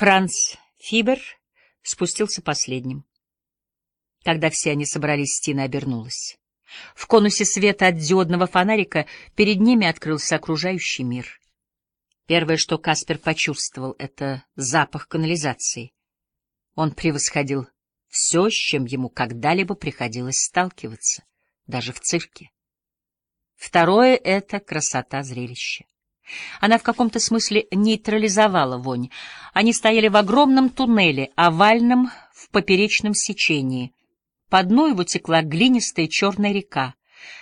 Франц Фибер спустился последним. Когда все они собрались, Стина обернулась. В конусе света от диодного фонарика перед ними открылся окружающий мир. Первое, что Каспер почувствовал, — это запах канализации. Он превосходил все, с чем ему когда-либо приходилось сталкиваться, даже в цирке. Второе — это красота зрелища. Она в каком-то смысле нейтрализовала вонь. Они стояли в огромном туннеле, овальном в поперечном сечении. По дну его текла глинистая черная река.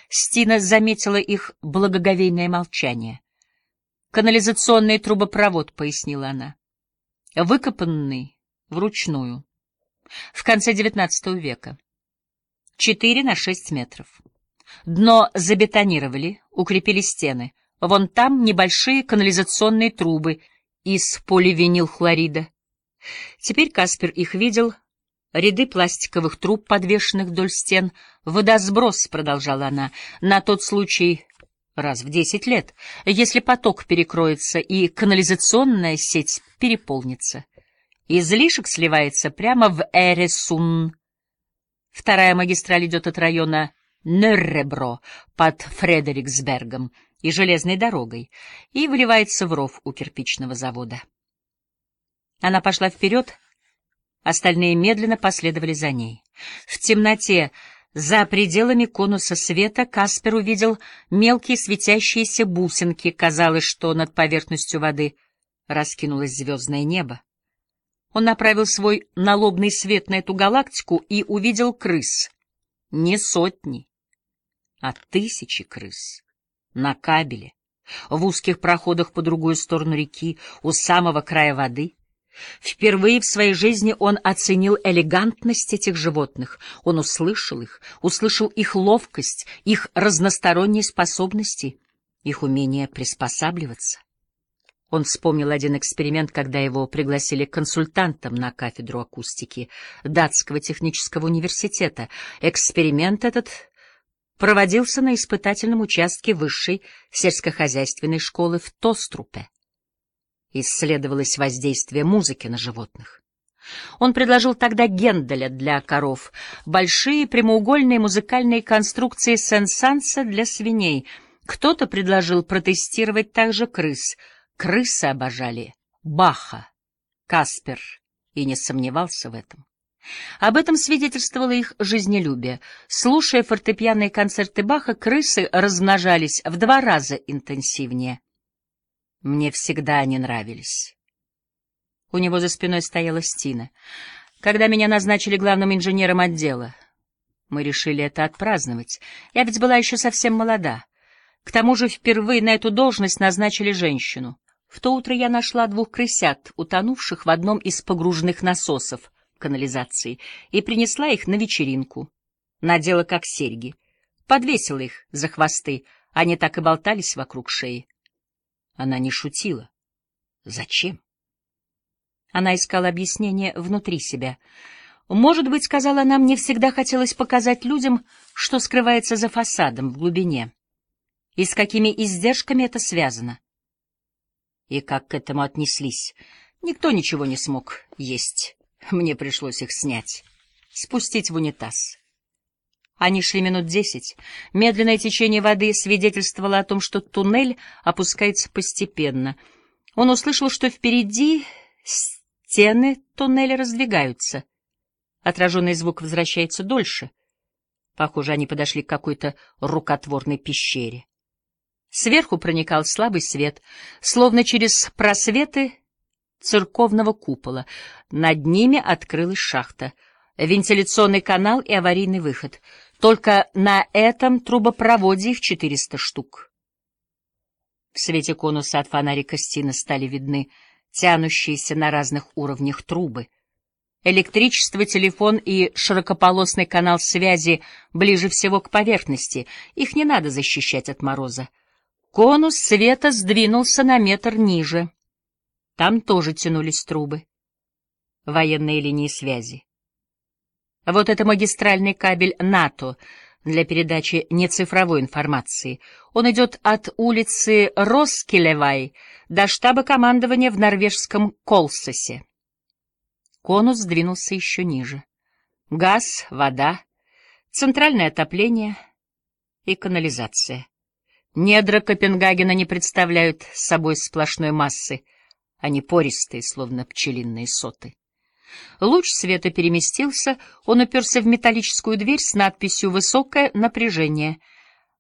Стина заметила их благоговейное молчание. «Канализационный трубопровод», — пояснила она, — «выкопанный вручную, в конце XIX века, четыре на шесть метров. Дно забетонировали, укрепили стены. Вон там небольшие канализационные трубы из поливинилхлорида. Теперь Каспер их видел. Ряды пластиковых труб, подвешенных вдоль стен. Водосброс, продолжала она, на тот случай раз в десять лет, если поток перекроется и канализационная сеть переполнится. Излишек сливается прямо в Эресун. Вторая магистраль идет от района Нерребро под Фредериксбергом и железной дорогой и выливается в ров у кирпичного завода. Она пошла вперед, остальные медленно последовали за ней. В темноте, за пределами конуса света, Каспер увидел мелкие светящиеся бусинки. Казалось, что над поверхностью воды раскинулось звездное небо. Он направил свой налобный свет на эту галактику и увидел крыс. Не сотни, а тысячи крыс. На кабеле, в узких проходах по другую сторону реки, у самого края воды. Впервые в своей жизни он оценил элегантность этих животных. Он услышал их, услышал их ловкость, их разносторонние способности, их умение приспосабливаться. Он вспомнил один эксперимент, когда его пригласили консультантом на кафедру акустики Датского технического университета. Эксперимент этот проводился на испытательном участке высшей сельскохозяйственной школы в Тострупе. Исследовалось воздействие музыки на животных. Он предложил тогда Генделя для коров, большие прямоугольные музыкальные конструкции сенсанса для свиней. Кто-то предложил протестировать также крыс. Крысы обожали Баха. Каспер и не сомневался в этом. Об этом свидетельствовало их жизнелюбие. Слушая фортепианные концерты Баха, крысы размножались в два раза интенсивнее. Мне всегда они нравились. У него за спиной стояла Стина. Когда меня назначили главным инженером отдела, мы решили это отпраздновать. Я ведь была еще совсем молода. К тому же впервые на эту должность назначили женщину. В то утро я нашла двух крысят, утонувших в одном из погружных насосов — канализации и принесла их на вечеринку. Надела как серьги. Подвесила их за хвосты, они так и болтались вокруг шеи. Она не шутила. Зачем? Она искала объяснение внутри себя. Может быть, сказала она, мне всегда хотелось показать людям, что скрывается за фасадом в глубине, и с какими издержками это связано. И как к этому отнеслись. Никто ничего не смог есть. Мне пришлось их снять, спустить в унитаз. Они шли минут десять. Медленное течение воды свидетельствовало о том, что туннель опускается постепенно. Он услышал, что впереди стены туннеля раздвигаются. Отраженный звук возвращается дольше. Похоже, они подошли к какой-то рукотворной пещере. Сверху проникал слабый свет, словно через просветы церковного купола. Над ними открылась шахта, вентиляционный канал и аварийный выход. Только на этом трубопроводе их 400 штук. В свете конуса от фонарика Стина стали видны тянущиеся на разных уровнях трубы. Электричество, телефон и широкополосный канал связи ближе всего к поверхности. Их не надо защищать от мороза. Конус света сдвинулся на метр ниже. Там тоже тянулись трубы. Военные линии связи. Вот это магистральный кабель НАТО для передачи нецифровой информации. Он идет от улицы Роскелевай до штаба командования в норвежском Колсосе. Конус сдвинулся еще ниже. Газ, вода, центральное отопление и канализация. Недра Копенгагена не представляют собой сплошной массы, они пористые, словно пчелиные соты. Луч света переместился, он уперся в металлическую дверь с надписью «Высокое напряжение».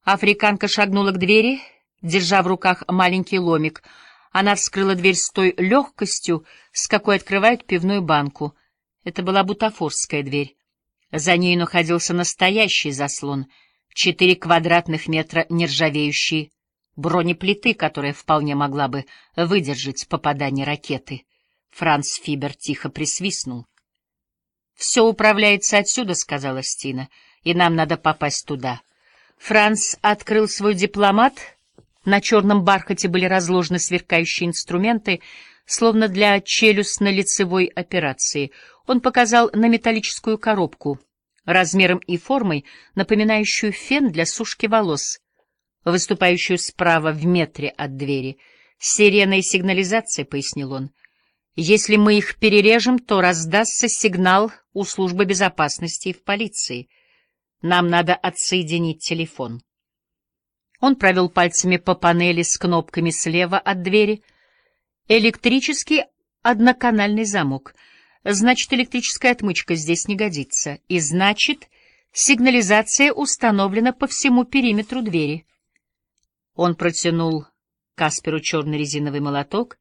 Африканка шагнула к двери, держа в руках маленький ломик. Она вскрыла дверь с той легкостью, с какой открывают пивную банку. Это была бутафорская дверь. За ней находился настоящий заслон — четыре квадратных метра нержавеющей бронеплиты, которая вполне могла бы выдержать попадание ракеты. Франц Фибер тихо присвистнул. «Все управляется отсюда», — сказала Стина, — «и нам надо попасть туда». Франц открыл свой дипломат. На черном бархате были разложены сверкающие инструменты, словно для челюстно-лицевой операции. Он показал на металлическую коробку — размером и формой, напоминающую фен для сушки волос, выступающую справа в метре от двери. «Сирена и сигнализация», — пояснил он. «Если мы их перережем, то раздастся сигнал у службы безопасности и в полиции. Нам надо отсоединить телефон». Он провел пальцами по панели с кнопками слева от двери. Электрический одноканальный замок — Значит, электрическая отмычка здесь не годится. И значит, сигнализация установлена по всему периметру двери. Он протянул Касперу черный резиновый молоток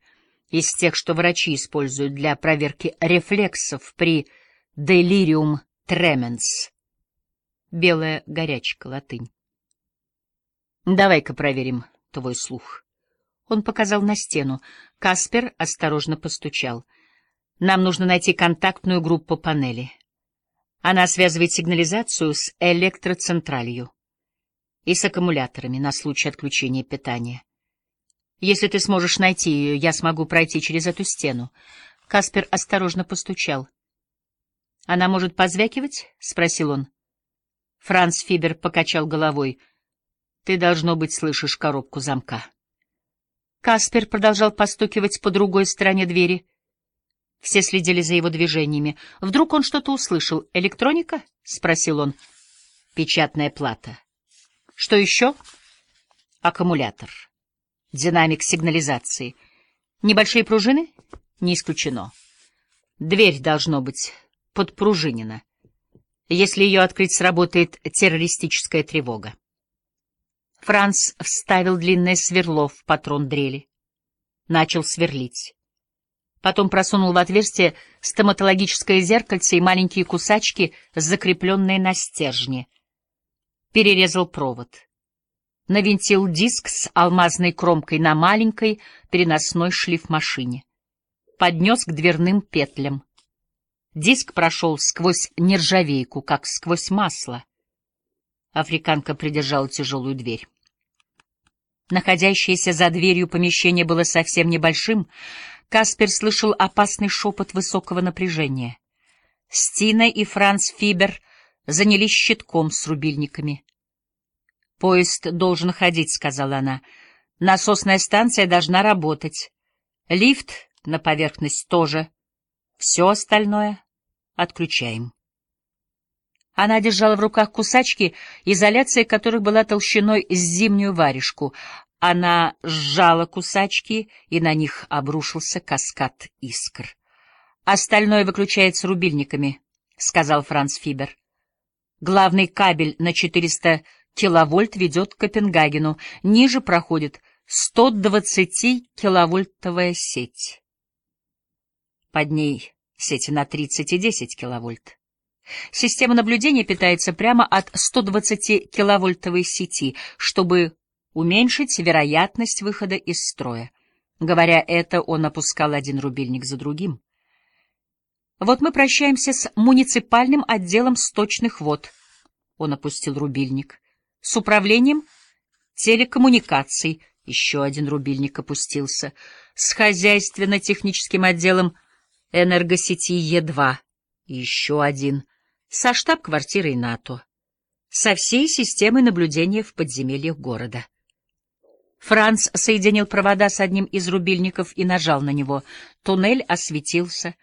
из тех, что врачи используют для проверки рефлексов при делириум тременс. Белая горячка, латынь. Давай-ка проверим твой слух. Он показал на стену. Каспер осторожно постучал — нам нужно найти контактную группу панели. Она связывает сигнализацию с электроцентралью и с аккумуляторами на случай отключения питания. Если ты сможешь найти ее, я смогу пройти через эту стену. Каспер осторожно постучал. «Она может позвякивать?» — спросил он. Франц Фибер покачал головой. «Ты, должно быть, слышишь коробку замка». Каспер продолжал постукивать по другой стороне двери — все следили за его движениями. Вдруг он что-то услышал. «Электроника?» — спросил он. «Печатная плата». «Что еще?» «Аккумулятор. Динамик сигнализации. Небольшие пружины?» «Не исключено. Дверь должно быть подпружинена. Если ее открыть, сработает террористическая тревога». Франц вставил длинное сверло в патрон дрели. Начал сверлить. Потом просунул в отверстие стоматологическое зеркальце и маленькие кусачки, закрепленные на стержне. Перерезал провод. Навинтил диск с алмазной кромкой на маленькой переносной шлифмашине. Поднес к дверным петлям. Диск прошел сквозь нержавейку, как сквозь масло. Африканка придержала тяжелую дверь. Находящееся за дверью помещение было совсем небольшим, Каспер слышал опасный шепот высокого напряжения. Стина и Франц Фибер занялись щитком с рубильниками. «Поезд должен ходить», — сказала она. «Насосная станция должна работать. Лифт на поверхность тоже. Все остальное отключаем». Она держала в руках кусачки, изоляция которых была толщиной с зимнюю варежку. Она сжала кусачки, и на них обрушился каскад искр. «Остальное выключается рубильниками», — сказал Франц Фибер. «Главный кабель на 400 киловольт ведет к Копенгагену. Ниже проходит 120-киловольтовая сеть. Под ней сети на 30 и 10 киловольт. Система наблюдения питается прямо от 120-киловольтовой сети, чтобы уменьшить вероятность выхода из строя. Говоря это, он опускал один рубильник за другим. Вот мы прощаемся с муниципальным отделом сточных вод. Он опустил рубильник. С управлением телекоммуникаций. Еще один рубильник опустился. С хозяйственно-техническим отделом энергосети Е2. Еще один. Со штаб-квартирой НАТО. Со всей системой наблюдения в подземельях города. Франц соединил провода с одним из рубильников и нажал на него. Туннель осветился.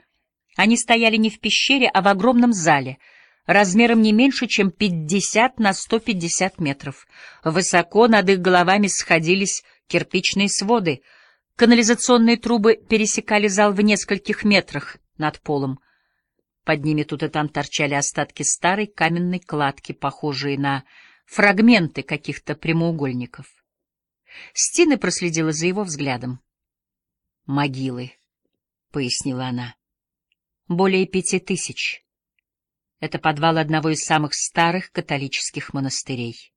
Они стояли не в пещере, а в огромном зале, размером не меньше, чем 50 на 150 метров. Высоко над их головами сходились кирпичные своды. Канализационные трубы пересекали зал в нескольких метрах над полом. Под ними тут и там торчали остатки старой каменной кладки, похожие на фрагменты каких-то прямоугольников. Стина проследила за его взглядом. «Могилы», — пояснила она. «Более пяти тысяч. Это подвал одного из самых старых католических монастырей.